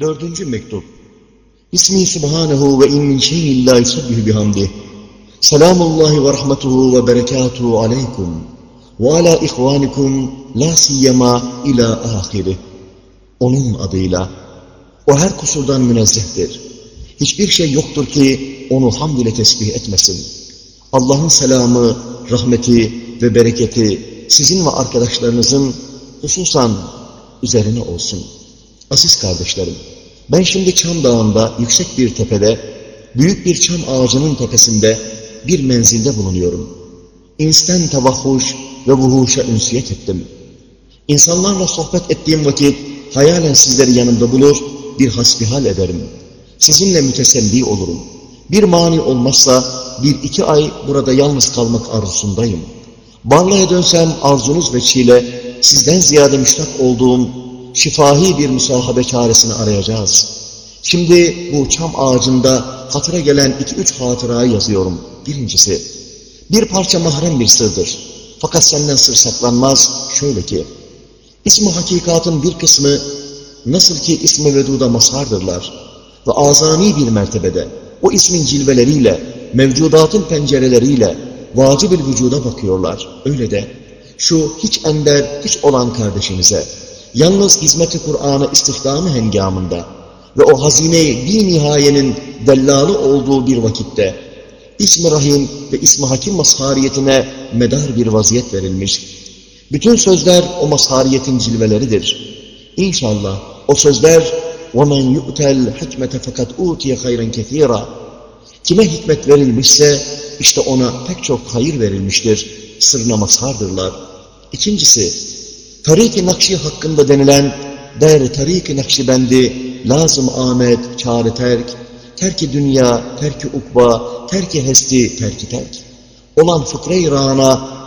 Dördüncü mektup. İsmi Subhanehu ve in min şeyin la yusabbih bihamdih. Selamullahi ve rahmetuhu ve berekatuhu aleykum. Ve ala ihvanikum la siyyema ila ahiri. Onun adıyla. O her kusurdan münezzehtir. Hiçbir şey yoktur ki onu hamd ile tesbih etmesin. Allah'ın selamı, rahmeti ve bereketi sizin ve arkadaşlarınızın hususan üzerine olsun. Aziz kardeşlerim, ben şimdi Çam Dağı'nda yüksek bir tepede, büyük bir çam ağacının tepesinde bir menzilde bulunuyorum. İnsten tavahhuş ve vuhuşa ünsiyet ettim. İnsanlarla sohbet ettiğim vakit hayalen sizleri yanımda bulur, bir hasbihal ederim. Sizinle müteselli olurum. Bir mani olmazsa bir iki ay burada yalnız kalmak arzusundayım. Barla'ya dönsem arzunuz ve çile sizden ziyade müştak olduğum şifahi bir musahabe çaresini arayacağız. Şimdi bu çam ağacında hatıra gelen iki üç hatırayı yazıyorum. Birincisi, bir parça mahrem bir sırdır. Fakat senden sır saklanmaz şöyle ki, ismi hakikatın bir kısmı nasıl ki ismi veduda mazhardırlar ve azami bir mertebede o ismin cilveleriyle, mevcudatın pencereleriyle vacib vücuda bakıyorlar. Öyle de şu hiç ender, hiç olan kardeşinize yalnız hizmeti Kur'an'a istihdamı hengamında ve o hazine bir nihayenin dellalı olduğu bir vakitte İsmi Rahim ve İsmi Hakim mazhariyetine medar bir vaziyet verilmiş. Bütün sözler o mazhariyetin cilveleridir. İnşallah o sözler وَمَنْ يُؤْتَ الْحِكْمَةَ فَقَدْ اُوْتِيَ خَيْرًا كَثِيرًا Kime hikmet verilmişse işte ona pek çok hayır verilmiştir. Sırrına mazhardırlar. İkincisi, Tarik-i Nakşi hakkında denilen der Tarik-i Nakşibendi, lazım Ahmet, çare terk, terki dünya, terki ukba, terki hesti, terki terk. Olan fıkra-i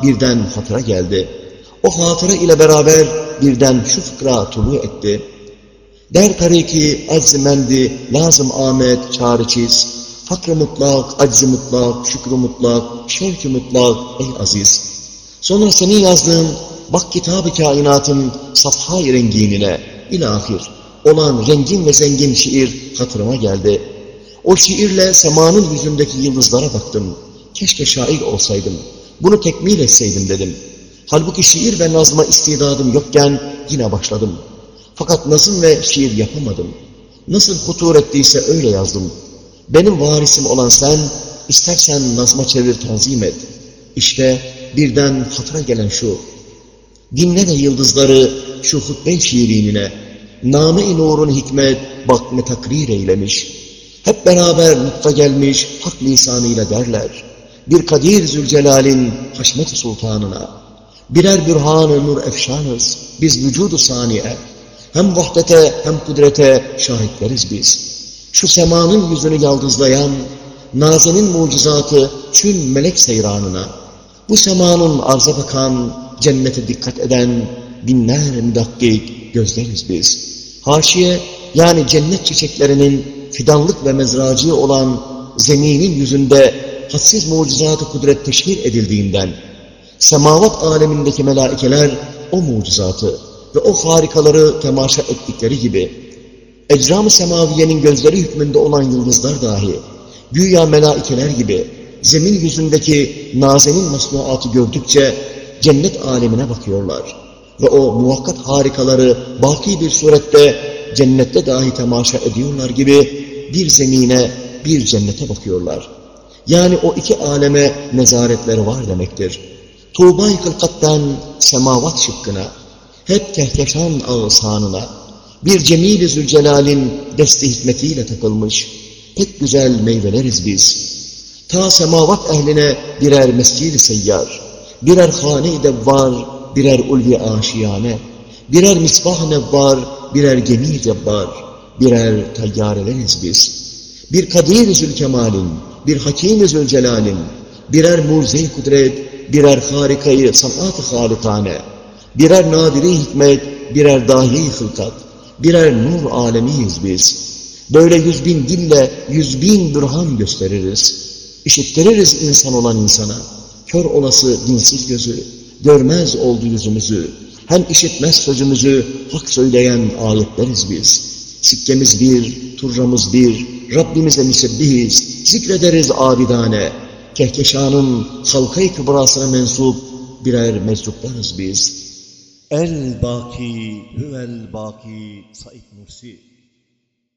birden hatıra geldi. O hatıra ile beraber birden şu fıkra tulu etti. Der tariki aczimendi, lazım Ahmet, çare çiz, fakr mutlak, aczi mutlak, şükrü mutlak, şevki mutlak, ey aziz. Sonra senin yazdığın bak kitab-ı kainatın safha-i renginine, ilahir, olan rengin ve zengin şiir hatırıma geldi. O şiirle semanın yüzündeki yıldızlara baktım. Keşke şair olsaydım. Bunu tekmil etseydim dedim. Halbuki şiir ve nazma istidadım yokken yine başladım. Fakat nazım ve şiir yapamadım. Nasıl hutur ettiyse öyle yazdım. Benim varisim olan sen, istersen nazma çevir tanzim et. İşte birden hatıra gelen şu. Dinle de yıldızları şu hutbe şiirinine. Name-i nurun hikmet bak ne takrir eylemiş. Hep beraber nutfa gelmiş hak lisanıyla derler. Bir Kadir Zülcelal'in haşmet sultanına. Birer bürhan-ı nur efşanız. Biz vücudu saniye. Hem vahdete hem kudrete şahitleriz biz. Şu semanın yüzünü yaldızlayan, nazenin mucizatı çün melek seyranına, bu semanın arza bakan, cennete dikkat eden binler müdakkik gözleriz biz. Haşiye yani cennet çiçeklerinin fidanlık ve mezracı olan zeminin yüzünde hadsiz mucizatı kudret teşhir edildiğinden, semavat alemindeki melaikeler o mucizatı ve o harikaları temaşa ettikleri gibi, ecram-ı semaviyenin gözleri hükmünde olan yıldızlar dahi, güya melaikeler gibi, zemin yüzündeki nazenin masnuatı gördükçe cennet alemine bakıyorlar. Ve o muvakkat harikaları baki bir surette cennette dahi temaşa ediyorlar gibi bir zemine, bir cennete bakıyorlar. Yani o iki aleme nezaretleri var demektir. Tuğba-i kılkattan semavat şıkkına, hep kehkeşan ağısanına, bir cemil-i zülcelalin desti hikmetiyle takılmış, pek güzel meyveleriz biz. Ta semavat ehline birer mescid-i seyyar, birer hane-i devvar, birer ulvi aşiyane, birer misbah nevvar, birer gemi cebbar, birer tayyareleriz biz. Bir kadir-i zülkemalin, bir hakim-i zülcelalin, birer mucize kudret, birer harikayı sanat-ı halikane, birer nadiri hikmet, birer dahi hılkat, birer nur alemiyiz biz. Böyle yüz bin dille yüz bin bürhan gösteririz. İşittiririz insan olan insana. Kör olası dinsiz gözü, görmez oldu yüzümüzü. Hem işitmez sözümüzü, hak söyleyen ayetleriz biz. Sikkemiz bir, turramız bir, Rabbimize müsebbihiz, zikrederiz abidane. Kehkeşanın halka-i kübrasına mensup birer meczuplarız biz. El Baki, Hüvel Baki, Said Nursi.